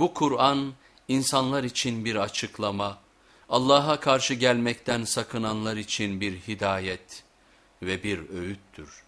Bu Kur'an insanlar için bir açıklama, Allah'a karşı gelmekten sakınanlar için bir hidayet ve bir öğüttür.